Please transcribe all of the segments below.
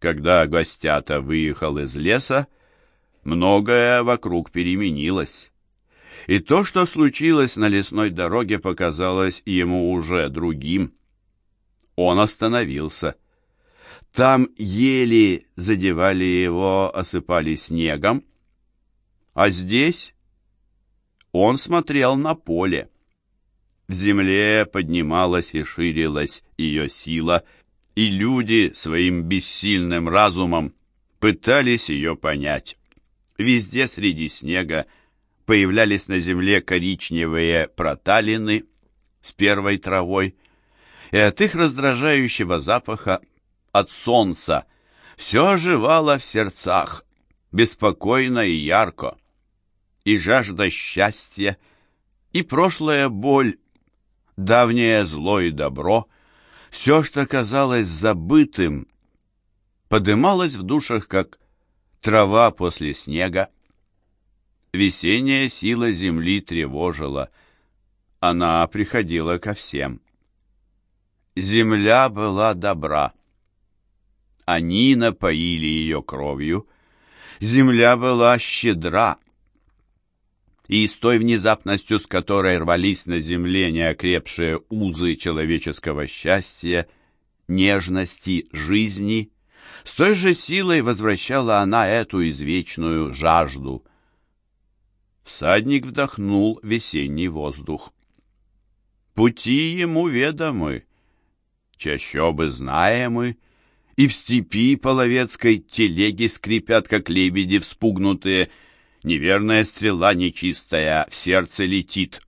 Когда гостята выехал из леса, многое вокруг переменилось. И то, что случилось на лесной дороге, показалось ему уже другим. Он остановился. Там ели задевали его, осыпали снегом. А здесь он смотрел на поле. В земле поднималась и ширилась ее сила, и люди своим бессильным разумом пытались ее понять. Везде среди снега появлялись на земле коричневые проталины с первой травой, и от их раздражающего запаха, от солнца, все оживало в сердцах, беспокойно и ярко. И жажда счастья, и прошлая боль, давнее зло и добро, все, что казалось забытым, подымалось в душах, как трава после снега. Весенняя сила земли тревожила. Она приходила ко всем. Земля была добра. Они напоили ее кровью. Земля была щедра. И с той внезапностью, с которой рвались на земле неокрепшие узы человеческого счастья, нежности, жизни, с той же силой возвращала она эту извечную жажду. Всадник вдохнул весенний воздух. Пути ему ведомы, чащобы знаемы, и в степи половецкой телеги скрипят, как лебеди вспугнутые. Неверная стрела нечистая в сердце летит.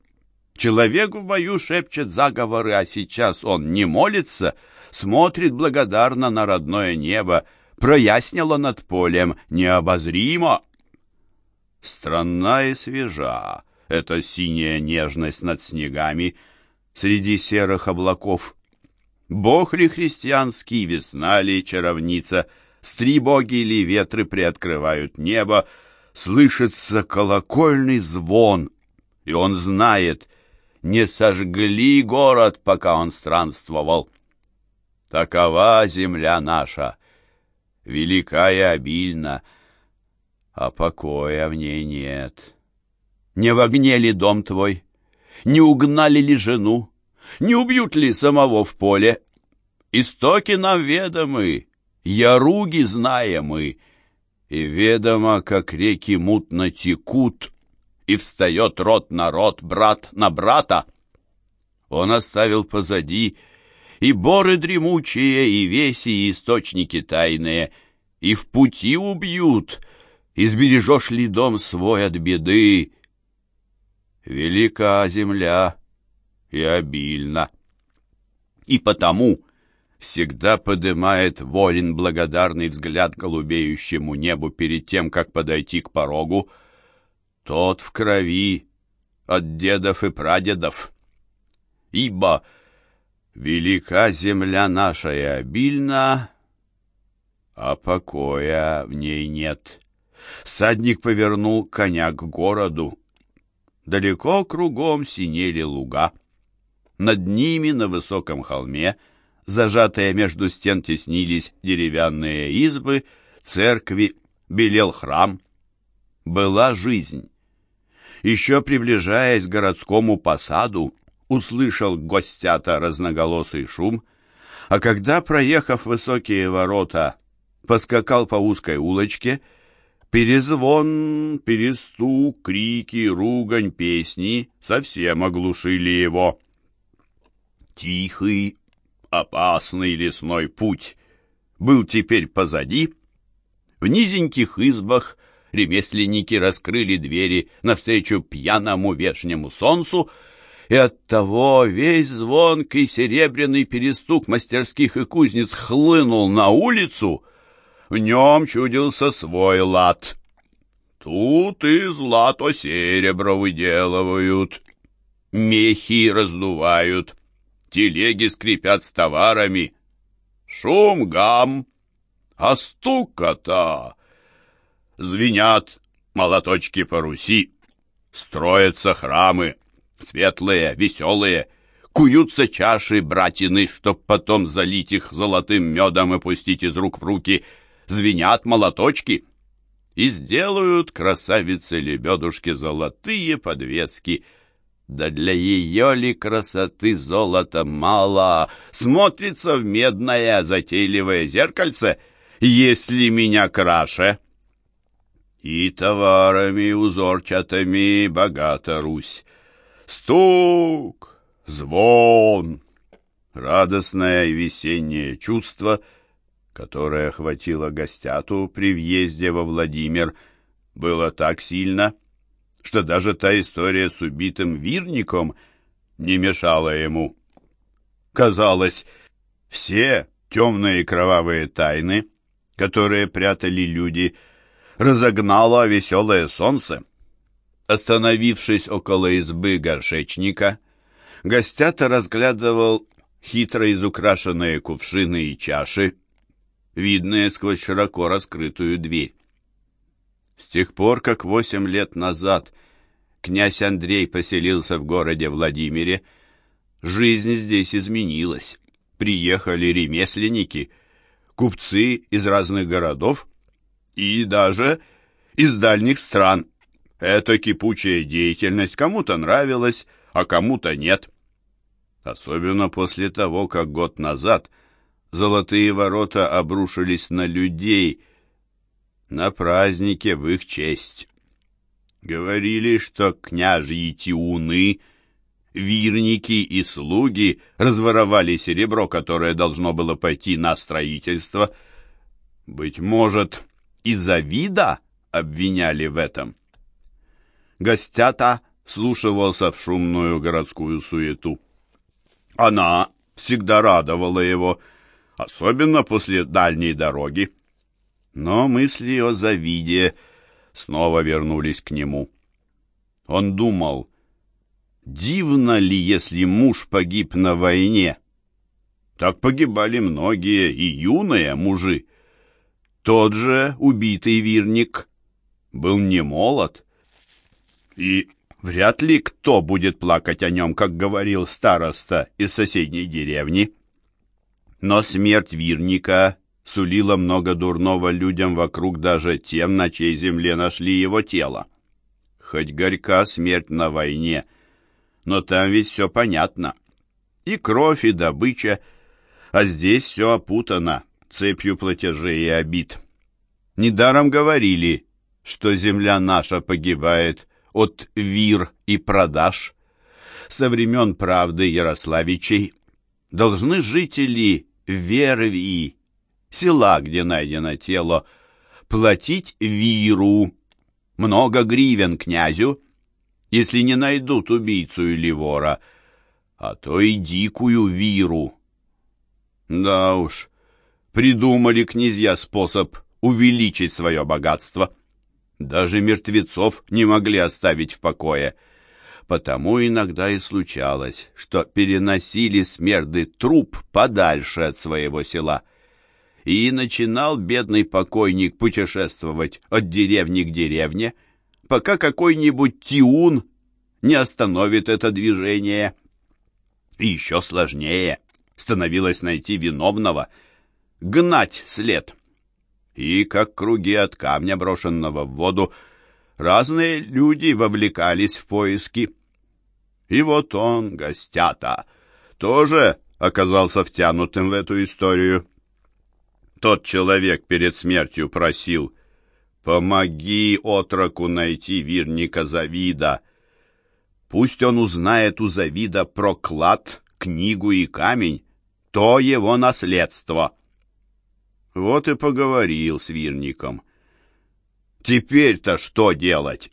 Человек в бою шепчет заговоры, а сейчас он не молится, смотрит благодарно на родное небо, прояснило над полем необозримо. Странна и свежа эта синяя нежность над снегами среди серых облаков. Бог ли христианский, весна ли чаровница, Стри боги ли ветры приоткрывают небо, Слышится колокольный звон, и он знает, Не сожгли город, пока он странствовал. Такова земля наша, велика и обильна, А покоя в ней нет. Не в огне ли дом твой? Не угнали ли жену? Не убьют ли самого в поле? Истоки нам ведомы, яруги знаем мы, И ведомо, как реки мутно текут, И встает род на род, брат на брата. Он оставил позади и боры дремучие, и веси, и источники тайные, И в пути убьют, избережешь ли дом свой от беды. Велика земля, и обильно. И потому всегда подымает Ворин благодарный взгляд голубеющему небу перед тем, как подойти к порогу. Тот в крови от дедов и прадедов. Ибо велика земля наша и обильна, а покоя в ней нет. Садник повернул коня к городу. Далеко кругом синели луга. Над ними на высоком холме, зажатые между стен, теснились деревянные избы, церкви, белел храм. Была жизнь. Еще приближаясь к городскому посаду, услышал гостята разноголосый шум, а когда, проехав высокие ворота, поскакал по узкой улочке, перезвон, перестук, крики, ругань, песни совсем оглушили его. Тихий, опасный лесной путь был теперь позади. В низеньких избах ремесленники раскрыли двери навстречу пьяному вешнему солнцу, и оттого весь звонкий серебряный перестук мастерских и кузнец хлынул на улицу. В нем чудился свой лад. Тут и злато серебро выделывают, мехи раздувают, телеги скрипят с товарами. Шум гам, а стукота. Звенят молоточки по Руси, строятся храмы, светлые, веселые, куются чаши братины, чтоб потом залить их золотым медом и пустить из рук в руки. звенят молоточки. И сделают красавицы-лебедушки золотые подвески. Да для ее ли красоты золота мало, смотрится в медное затейливое зеркальце, если меня краше. И товарами узорчатыми богата Русь. Стук, звон, радостное весеннее чувство, которое охватило гостяту при въезде во Владимир, было так сильно, что даже та история с убитым вирником не мешала ему. Казалось, все темные кровавые тайны, которые прятали люди, разогнало веселое солнце. Остановившись около избы горшечника, гостята разглядывал хитро изукрашенные кувшины и чаши, видные сквозь широко раскрытую дверь. С тех пор, как восемь лет назад князь Андрей поселился в городе Владимире, жизнь здесь изменилась. Приехали ремесленники, купцы из разных городов и даже из дальних стран. Эта кипучая деятельность кому-то нравилась, а кому-то нет. Особенно после того, как год назад золотые ворота обрушились на людей на празднике в их честь. Говорили, что княжьи тиуны, вирники и слуги разворовали серебро, которое должно было пойти на строительство. Быть может, из-за вида обвиняли в этом. Гостята слушивался в шумную городскую суету. Она всегда радовала его, особенно после дальней дороги. Но мысли о Завиде снова вернулись к нему. Он думал, дивно ли, если муж погиб на войне? Так погибали многие и юные мужи. Тот же убитый вирник был не молод. И Вряд ли кто будет плакать о нем, как говорил староста из соседней деревни. Но смерть Вирника сулила много дурного людям вокруг, даже тем, на чьей земле нашли его тело. Хоть горька смерть на войне, но там ведь все понятно. И кровь, и добыча, а здесь все опутано цепью платежей и обид. Недаром говорили, что земля наша погибает от вир и продаж. Со времен правды Ярославичей должны жители Верви, села, где найдено тело, платить виру, много гривен князю, если не найдут убийцу или вора, а то и дикую виру. Да уж, придумали князья способ увеличить свое богатство — даже мертвецов не могли оставить в покое. Потому иногда и случалось, что переносили смерды труп подальше от своего села. И начинал бедный покойник путешествовать от деревни к деревне, пока какой-нибудь тиун не остановит это движение. И еще сложнее становилось найти виновного, гнать след — и, как круги от камня, брошенного в воду, разные люди вовлекались в поиски. И вот он, гостята, тоже оказался втянутым в эту историю. Тот человек перед смертью просил «Помоги отроку найти вирника Завида. Пусть он узнает у Завида про клад, книгу и камень, то его наследство». Вот и поговорил с Вирником. Теперь-то что делать?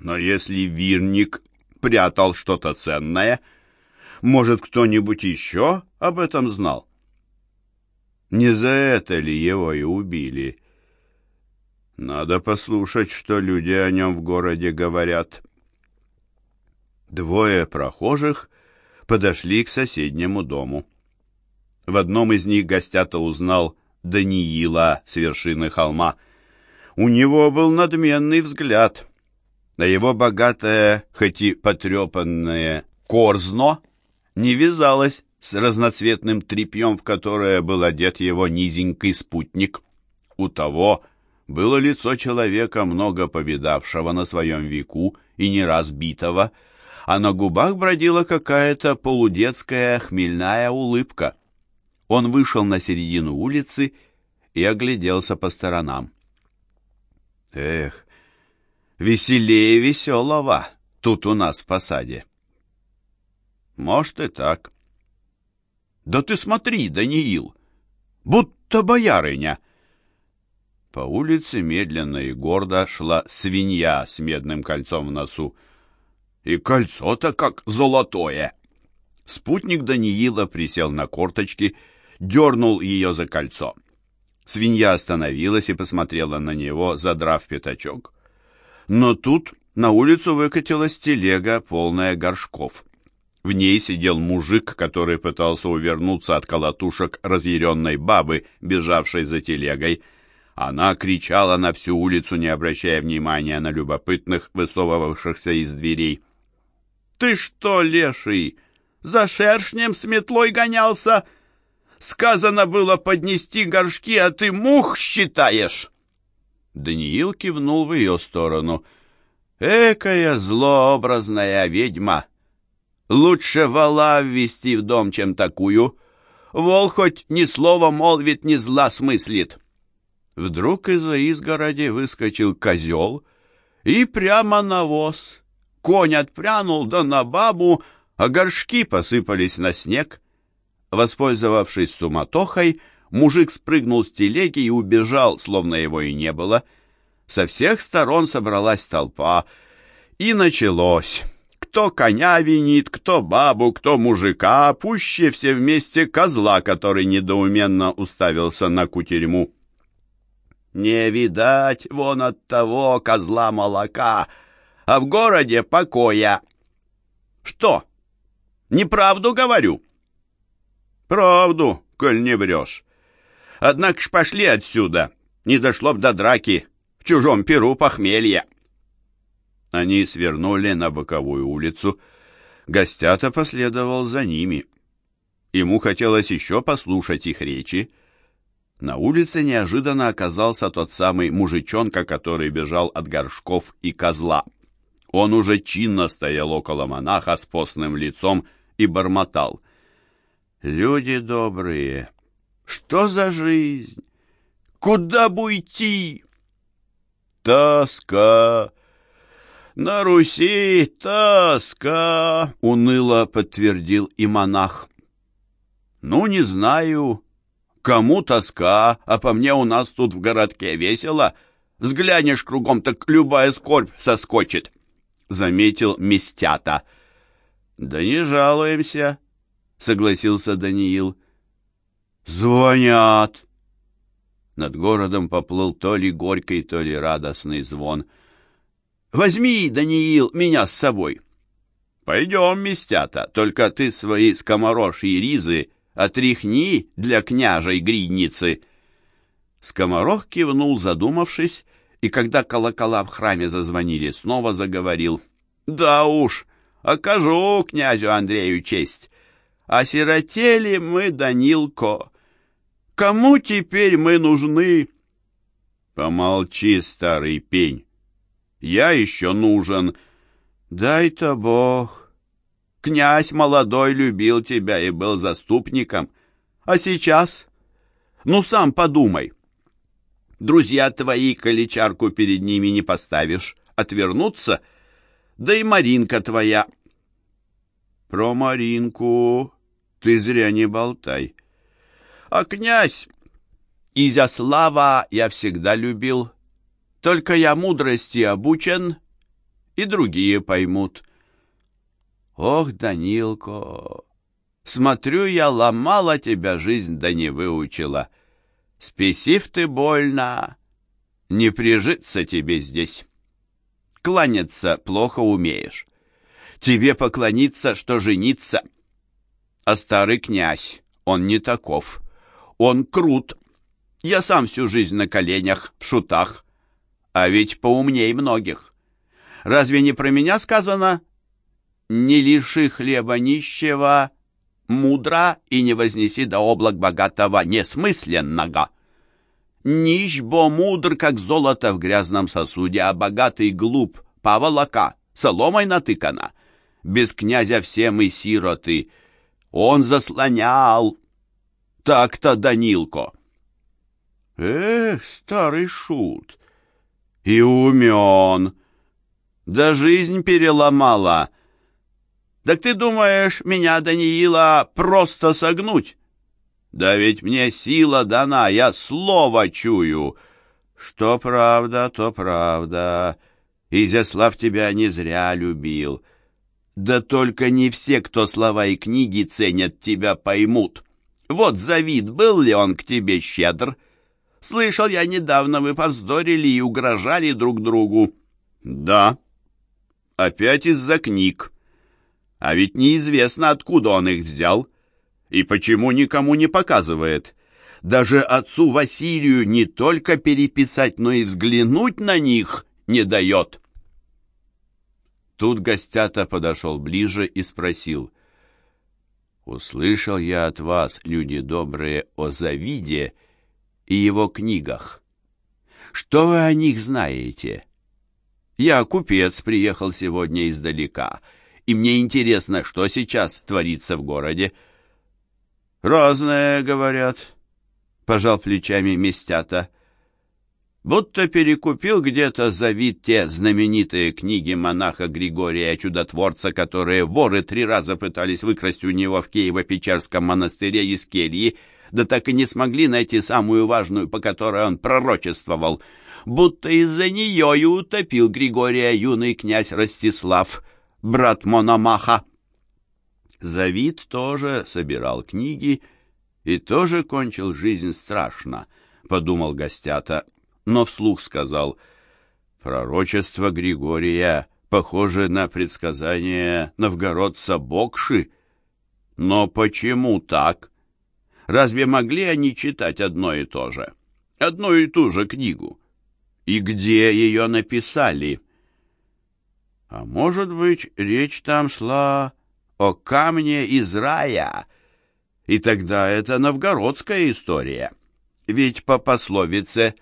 Но если Вирник прятал что-то ценное, может, кто-нибудь еще об этом знал? Не за это ли его и убили? Надо послушать, что люди о нем в городе говорят. Двое прохожих подошли к соседнему дому. В одном из них гостята узнал Даниила с вершины холма. У него был надменный взгляд. На его богатое, хоть и потрепанное корзно не вязалось с разноцветным тряпьем, в которое был одет его низенький спутник. У того было лицо человека, много повидавшего на своем веку и не раз битого, а на губах бродила какая-то полудетская хмельная улыбка. Он вышел на середину улицы и огляделся по сторонам. Эх, веселее веселого тут у нас в посаде. Может и так. Да ты смотри, Даниил, будто боярыня. По улице медленно и гордо шла свинья с медным кольцом в носу. И кольцо-то как золотое. Спутник Даниила присел на корточки, дернул ее за кольцо. Свинья остановилась и посмотрела на него, задрав пятачок. Но тут на улицу выкатилась телега, полная горшков. В ней сидел мужик, который пытался увернуться от колотушек разъяренной бабы, бежавшей за телегой. Она кричала на всю улицу, не обращая внимания на любопытных, высовывавшихся из дверей. «Ты что, леший, за шершнем с метлой гонялся? Сказано было поднести горшки, а ты мух считаешь!» Даниил кивнул в ее сторону. «Экая злообразная ведьма! Лучше вала ввести в дом, чем такую. Вол хоть ни слова молвит, ни зла смыслит». Вдруг из-за изгороди выскочил козел и прямо на воз. Конь отпрянул, да на бабу, а горшки посыпались на снег. Воспользовавшись суматохой, мужик спрыгнул с телеги и убежал, словно его и не было. Со всех сторон собралась толпа, и началось. Кто коня винит, кто бабу, кто мужика, а пуще все вместе козла, который недоуменно уставился на кутерьму. «Не видать вон от того козла молока, а в городе покоя». «Что? Неправду говорю?» «Правду, коль не врешь. Однако ж пошли отсюда, не дошло б до драки, в чужом перу похмелья». Они свернули на боковую улицу. Гостята последовал за ними. Ему хотелось еще послушать их речи. На улице неожиданно оказался тот самый мужичонка, который бежал от горшков и козла. Он уже чинно стоял около монаха с постным лицом и бормотал — Люди добрые, что за жизнь? Куда бы уйти? Тоска. На Руси тоска, уныло подтвердил и монах. Ну, не знаю, кому тоска, а по мне у нас тут в городке весело. Взглянешь кругом, так любая скорбь соскочит, заметил Местята. Да не жалуемся, согласился Даниил. Звонят. Над городом поплыл то ли горький, то ли радостный звон. Возьми, Даниил, меня с собой. Пойдем, местята, только ты свои скоморожьи ризы отряхни для княжей гридницы. Скоморох кивнул, задумавшись, и когда колокола в храме зазвонили, снова заговорил. «Да уж, окажу князю Андрею честь. Осиротели мы, Данилко. Кому теперь мы нужны? Помолчи, старый пень. Я еще нужен. Дай-то Бог. Князь молодой любил тебя и был заступником. А сейчас? Ну, сам подумай. Друзья твои, коли чарку перед ними не поставишь, отвернутся. Да и Маринка твоя. Про Маринку ты зря не болтай. А князь Изяслава я всегда любил. Только я мудрости обучен, и другие поймут. Ох, Данилко, смотрю я, ломала тебя жизнь, да не выучила. Спесив ты больно, не прижиться тебе здесь. Кланяться плохо умеешь. Тебе поклониться, что жениться — а старый князь, он не таков. Он крут. Я сам всю жизнь на коленях, в шутах. А ведь поумней многих. Разве не про меня сказано «Не лиши хлеба нищего, мудро, и не вознеси до облак богатого несмысленного»? Нищ, бо мудр, как золото в грязном сосуде, а богатый глуп, поволока, соломой натыкана. Без князя все мы сироты. Он заслонял. Так-то, Данилко. Эх, старый шут. И умен. Да жизнь переломала. Так ты думаешь, меня, Даниила, просто согнуть? Да ведь мне сила дана, я слово чую. Что правда, то правда. Изяслав тебя не зря любил. Да только не все, кто слова и книги ценят, тебя поймут. Вот Завид, был ли он к тебе щедр? Слышал я недавно, вы повздорили и угрожали друг другу. Да, опять из-за книг. А ведь неизвестно, откуда он их взял и почему никому не показывает. Даже отцу Василию не только переписать, но и взглянуть на них не дает. Тут гостята подошел ближе и спросил. «Услышал я от вас, люди добрые, о Завиде и его книгах. Что вы о них знаете? Я купец, приехал сегодня издалека, и мне интересно, что сейчас творится в городе». «Разное, говорят», — пожал плечами Местята будто перекупил где-то за вид те знаменитые книги монаха Григория Чудотворца, которые воры три раза пытались выкрасть у него в Киево-Печерском монастыре из кельи, да так и не смогли найти самую важную, по которой он пророчествовал. Будто из-за нее и утопил Григория юный князь Ростислав, брат Мономаха. Завид тоже собирал книги и тоже кончил жизнь страшно, подумал гостята, но вслух сказал, «Пророчество Григория похоже на предсказание новгородца Бокши. Но почему так? Разве могли они читать одно и то же? Одну и ту же книгу? И где ее написали?» А может быть, речь там шла о камне из рая, и тогда это новгородская история. Ведь по пословице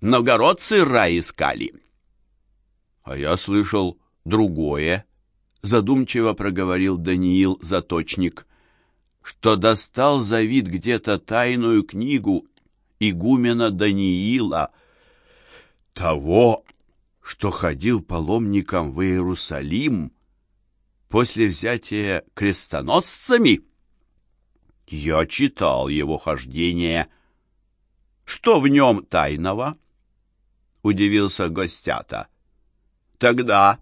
Новгородцы рай искали. А я слышал другое, задумчиво проговорил Даниил Заточник, что достал Завид где-то тайную книгу игумена Даниила, того, что ходил паломником в Иерусалим после взятия крестоносцами. Я читал его хождение. Что в нем тайного? —— удивился гостята. «Тогда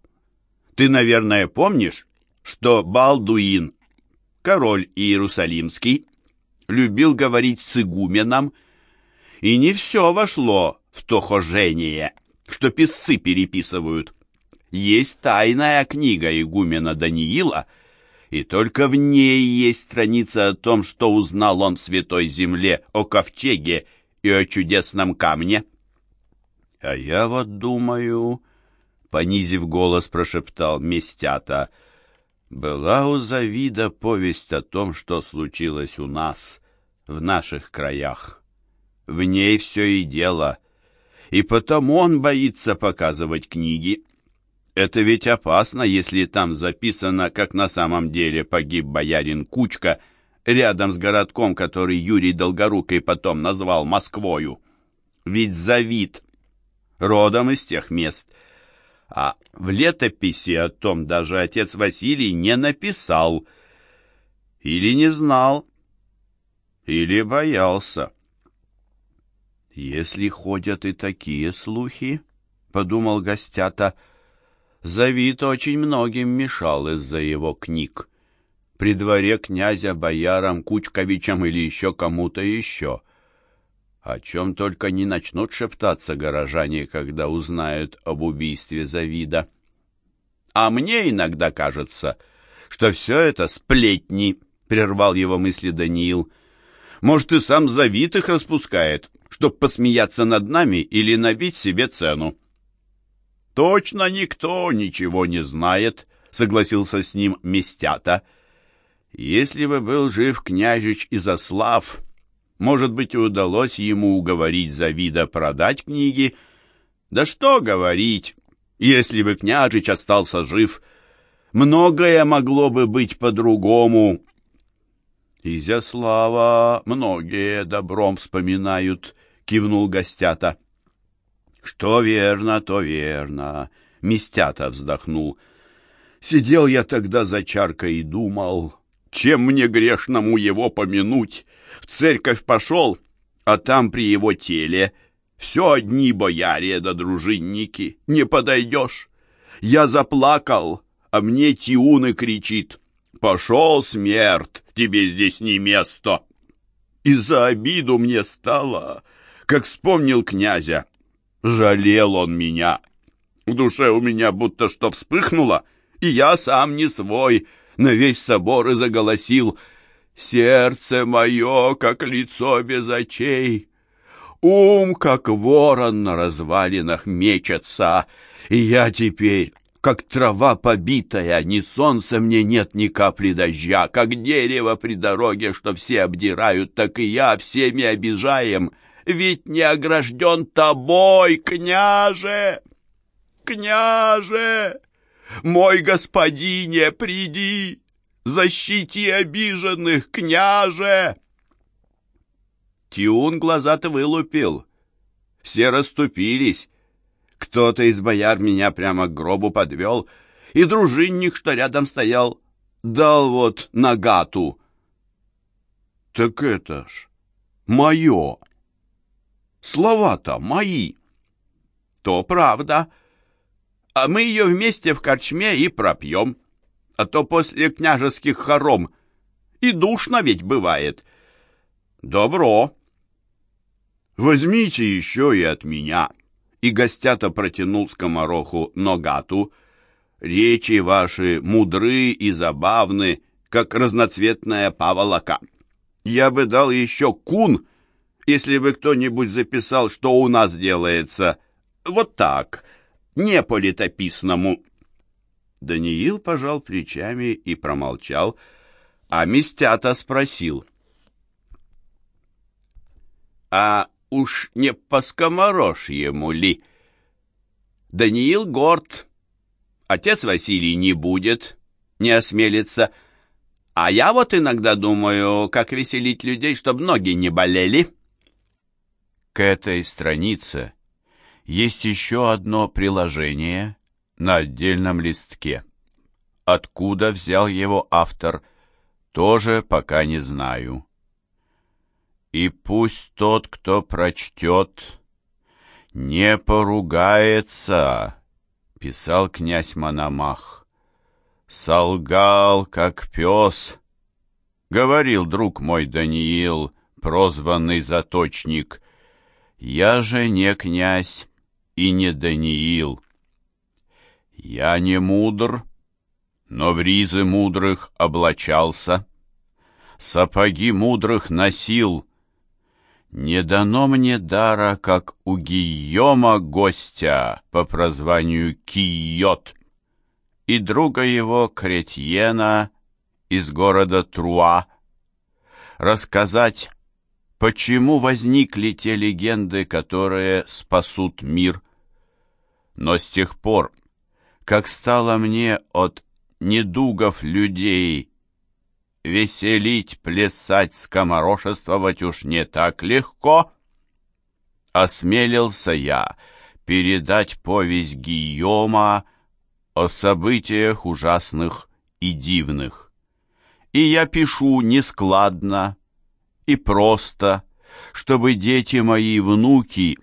ты, наверное, помнишь, что Балдуин, король Иерусалимский, любил говорить с игуменом, и не все вошло в то хожение, что писцы переписывают. Есть тайная книга игумена Даниила, и только в ней есть страница о том, что узнал он в Святой Земле, о ковчеге и о чудесном камне. «А я вот думаю...» — понизив голос, прошептал Местята. «Была у Завида повесть о том, что случилось у нас, в наших краях. В ней все и дело, и потому он боится показывать книги. Это ведь опасно, если там записано, как на самом деле погиб боярин Кучка рядом с городком, который Юрий Долгорукий потом назвал Москвою. Ведь Завид родом из тех мест. А в летописи о том даже отец Василий не написал. Или не знал, или боялся. «Если ходят и такие слухи, — подумал гостята, — Завид очень многим мешал из-за его книг. При дворе князя, боярам, Кучковичам или еще кому-то еще. О чем только не начнут шептаться горожане, когда узнают об убийстве Завида. А мне иногда кажется, что все это сплетни, — прервал его мысли Даниил. Может, и сам Завид их распускает, чтоб посмеяться над нами или набить себе цену. Точно никто ничего не знает, — согласился с ним Местята. Если бы был жив княжич Изослав, Может быть, удалось ему уговорить Завида продать книги. Да что говорить, если бы княжич остался жив, многое могло бы быть по-другому. «Изяслава многие добром вспоминают», — кивнул гостята. «Что верно, то верно», — Мистята вздохнул. «Сидел я тогда за чаркой и думал, чем мне грешному его помянуть? В церковь пошел, а там при его теле все одни бояре да дружинники, не подойдешь. Я заплакал, а мне Тиуны кричит, «Пошел, смерть, тебе здесь не место!» И за обиду мне стало, как вспомнил князя. Жалел он меня. В душе у меня будто что вспыхнуло, и я сам не свой, на весь собор и заголосил «Сердце мое, как лицо без очей, ум, как ворон на развалинах мечется, и я теперь как трава побитая, ни солнца мне нет, ни капли дождя, как дерево при дороге, что все обдирают, так и я всеми обижаем, ведь не огражден тобой, княже! Княже! Мой господине, приди! Защити обиженных, княже!» Тиун глаза-то вылупил. Все расступились. Кто-то из бояр меня прямо к гробу подвел, и дружинник, что рядом стоял, дал вот нагату. «Так это ж мое! Слова-то мои!» «То правда!» а мы ее вместе в корчме и пропьем. А то после княжеских хором и душно ведь бывает. Добро. Возьмите еще и от меня. И гостята протянул скомороху ногату. Речи ваши мудры и забавны, как разноцветная паволока. Я бы дал еще кун, если бы кто-нибудь записал, что у нас делается. Вот так, не по летописному. Даниил пожал плечами и промолчал, а Мистята спросил. «А уж не по скоморожьему ли?» «Даниил горд. Отец Василий не будет, не осмелится. А я вот иногда думаю, как веселить людей, чтобы ноги не болели». К этой странице есть еще одно приложение на отдельном листке. Откуда взял его автор, тоже пока не знаю. И пусть тот, кто прочтет, не поругается, писал князь Мономах. Солгал, как пес, говорил друг мой Даниил, прозванный Заточник. Я же не князь, и не Даниил. Я не мудр, но в ризы мудрых облачался, сапоги мудрых носил. Не дано мне дара, как у Гийома гостя по прозванию Киот и друга его Кретьена из города Труа, рассказать, почему возникли те легенды, которые спасут мир. Но с тех пор, как стало мне от недугов людей веселить, плясать, скоморошествовать уж не так легко, осмелился я передать повесть Гийома о событиях ужасных и дивных. И я пишу нескладно и просто, чтобы дети мои внуки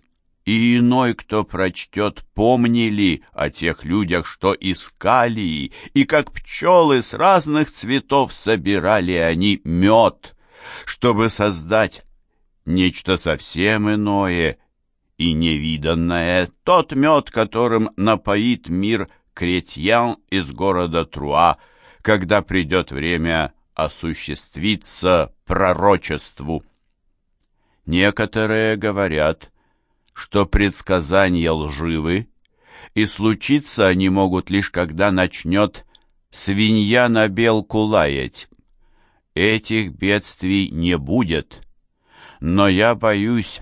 и иной, кто прочтет, помнили о тех людях, что искали, и как пчелы с разных цветов собирали они мед, чтобы создать нечто совсем иное и невиданное, тот мед, которым напоит мир Кретьян из города Труа, когда придет время осуществиться пророчеству. Некоторые говорят, что предсказания лживы, и случиться они могут лишь когда начнет свинья на белку лаять. Этих бедствий не будет, но я боюсь,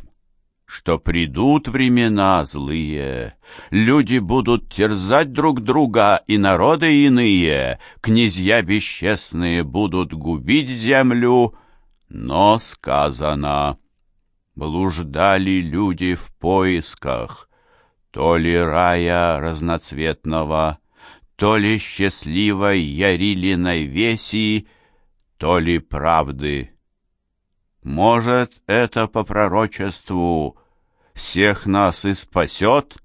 что придут времена злые, люди будут терзать друг друга, и народы иные, князья бесчестные будут губить землю, но сказано, блуждали люди в поисках, то ли рая разноцветного, то ли счастливой ярилиной веси, то ли правды. Может, это по пророчеству всех нас и спасет?